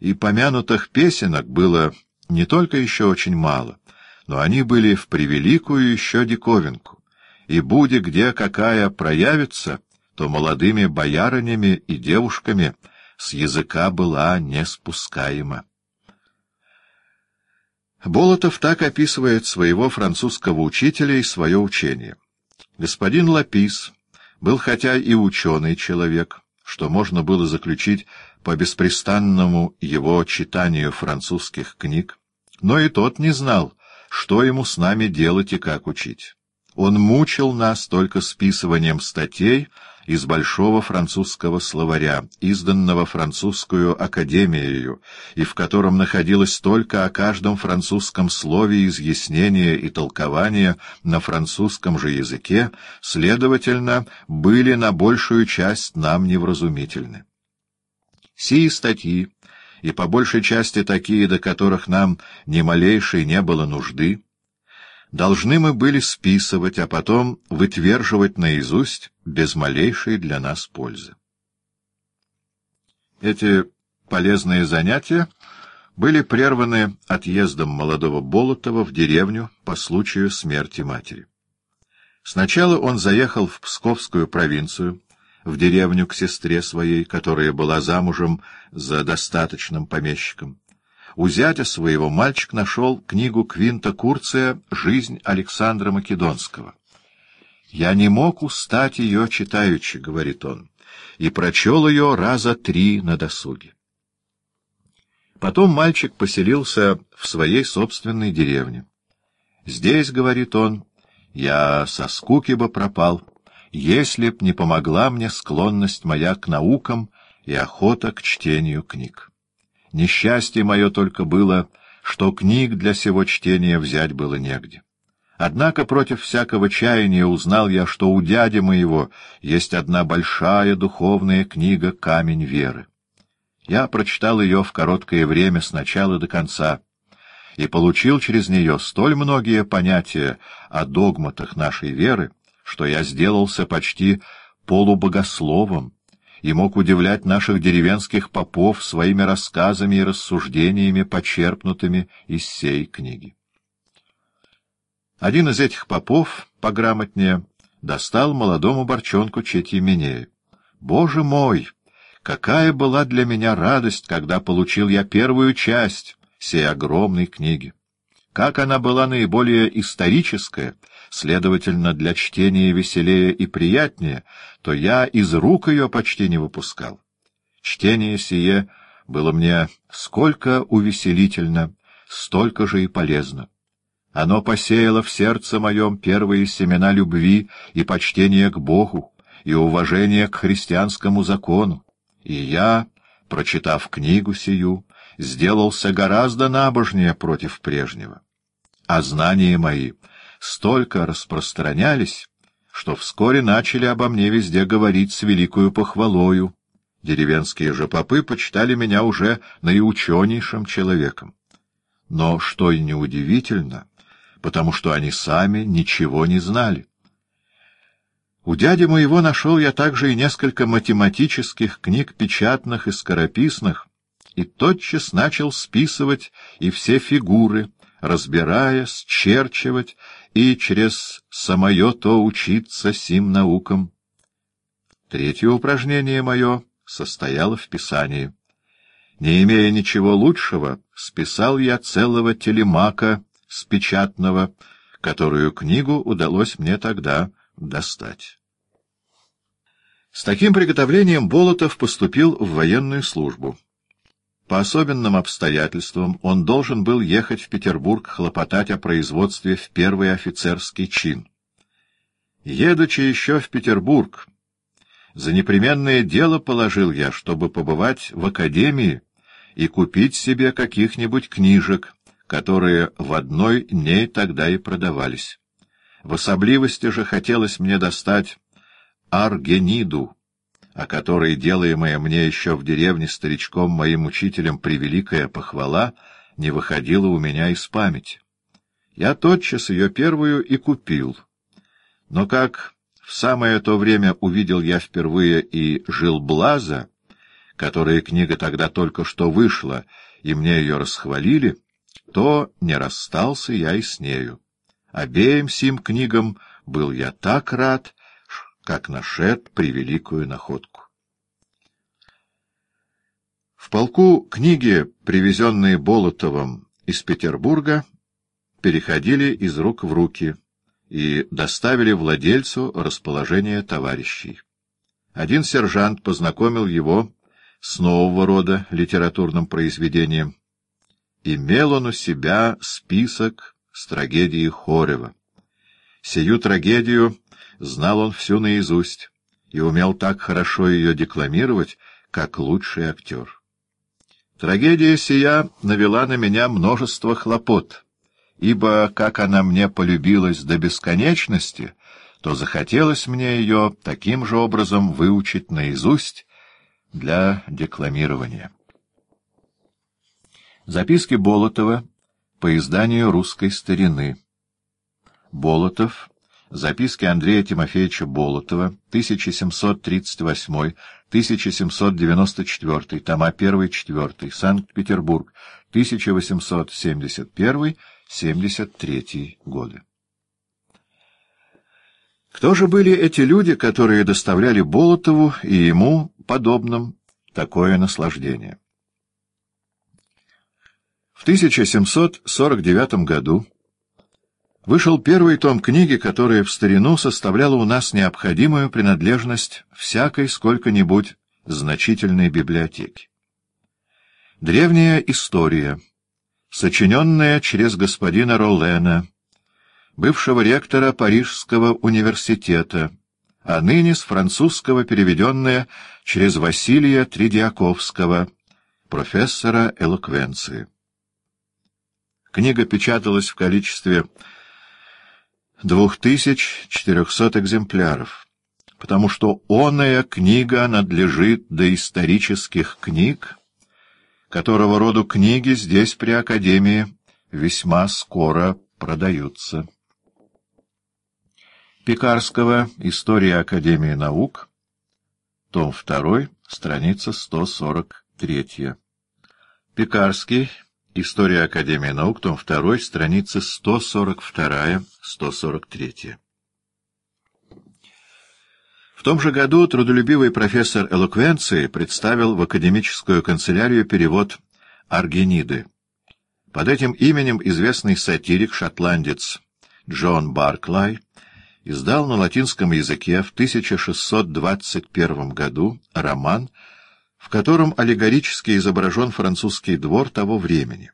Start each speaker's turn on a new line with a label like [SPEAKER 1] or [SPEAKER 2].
[SPEAKER 1] и помянутых песенок было не только еще очень мало, но они были в превеликую еще диковинку, и буде где какая проявится, то молодыми боярынями и девушками с языка была не спускаема. Болотов так описывает своего французского учителя и свое учение. Господин Лапис был хотя и ученый человек, что можно было заключить по беспрестанному его читанию французских книг, но и тот не знал, что ему с нами делать и как учить. Он мучил нас только списыванием статей из большого французского словаря, изданного французскую академией, и в котором находилось только о каждом французском слове изъяснение и толкование на французском же языке, следовательно, были на большую часть нам невразумительны. Сии статьи, и по большей части такие, до которых нам ни малейшей не было нужды, должны мы были списывать, а потом вытверживать наизусть без малейшей для нас пользы. Эти полезные занятия были прерваны отъездом молодого Болотова в деревню по случаю смерти матери. Сначала он заехал в Псковскую провинцию, в деревню к сестре своей, которая была замужем за достаточным помещиком. У зятя своего мальчик нашел книгу Квинта Курция «Жизнь Александра Македонского». «Я не мог устать ее читаючи», — говорит он, — и прочел ее раза три на досуге. Потом мальчик поселился в своей собственной деревне. «Здесь, — говорит он, — я со скуки бы пропал, если б не помогла мне склонность моя к наукам и охота к чтению книг». Несчастье мое только было, что книг для сего чтения взять было негде. Однако против всякого чаяния узнал я, что у дяди моего есть одна большая духовная книга «Камень веры». Я прочитал ее в короткое время с начала до конца и получил через нее столь многие понятия о догматах нашей веры, что я сделался почти полубогословом, и мог удивлять наших деревенских попов своими рассказами и рассуждениями, почерпнутыми из сей книги. Один из этих попов, пограмотнее, достал молодому борчонку Четьеменею. «Боже мой! Какая была для меня радость, когда получил я первую часть сей огромной книги! Как она была наиболее историческая, следовательно, для чтения веселее и приятнее, то я из рук ее почти не выпускал. Чтение сие было мне сколько увеселительно, столько же и полезно. Оно посеяло в сердце моем первые семена любви и почтения к Богу, и уважения к христианскому закону, и я, прочитав книгу сию, сделался гораздо набожнее против прежнего. А знания мои столько распространялись, что вскоре начали обо мне везде говорить с великою похвалою. Деревенские же попы почитали меня уже наиученейшим человеком. Но, что и неудивительно, потому что они сами ничего не знали. У дяди моего нашел я также и несколько математических книг печатных и скорописных, и тотчас начал списывать и все фигуры, разбирая, счерчивать и через самое то учиться сим наукам. Третье упражнение мое состояло в писании. Не имея ничего лучшего, списал я целого телемака с печатного, которую книгу удалось мне тогда достать. С таким приготовлением Болотов поступил в военную службу. По особенным обстоятельствам он должен был ехать в Петербург хлопотать о производстве в первый офицерский чин. Едучи еще в Петербург, за непременное дело положил я, чтобы побывать в академии и купить себе каких-нибудь книжек, которые в одной ней тогда и продавались. В особливости же хотелось мне достать Аргениду, о которой, делаемая мне еще в деревне старичком моим учителем превеликая похвала, не выходила у меня из памяти. Я тотчас ее первую и купил. Но как в самое то время увидел я впервые и жил Блаза, которая книга тогда только что вышла, и мне ее расхвалили, то не расстался я и с нею. Обеим сим книгам был я так рад, как нашед превеликую находку. В полку книги, привезенные Болотовым из Петербурга, переходили из рук в руки и доставили владельцу расположение товарищей. Один сержант познакомил его с нового рода литературным произведением. Имел он у себя список с трагедией Хорева. Сию трагедию знал он всю наизусть и умел так хорошо ее декламировать, как лучший актер. Трагедия сия навела на меня множество хлопот, ибо, как она мне полюбилась до бесконечности, то захотелось мне ее таким же образом выучить наизусть для декламирования. Записки Болотова по изданию «Русской старины». Болотов. Записки Андрея Тимофеевича Болотова, 1738-1794, тома 1-4, Санкт-Петербург, 1871-73 годы. Кто же были эти люди, которые доставляли Болотову и ему, подобным, такое наслаждение? В 1749 году вышел первый том книги, которая в старину составляла у нас необходимую принадлежность всякой сколько-нибудь значительной библиотеки. Древняя история, сочиненная через господина Роллена, бывшего ректора Парижского университета, а ныне с французского переведенная через Василия Тридиаковского, профессора элоквенции. Книга печаталась в количестве 2400 экземпляров, потому что оная книга надлежит до исторических книг, которого роду книги здесь при Академии весьма скоро продаются. Пекарского «История Академии наук», том 2, страница 143. Пекарский История Академии наук, том 2, страницы 142-143. В том же году трудолюбивый профессор элоквенции представил в академическую канцелярию перевод «Аргениды». Под этим именем известный сатирик-шотландец Джон Барклай издал на латинском языке в 1621 году роман в котором аллегорически изображен французский двор того времени.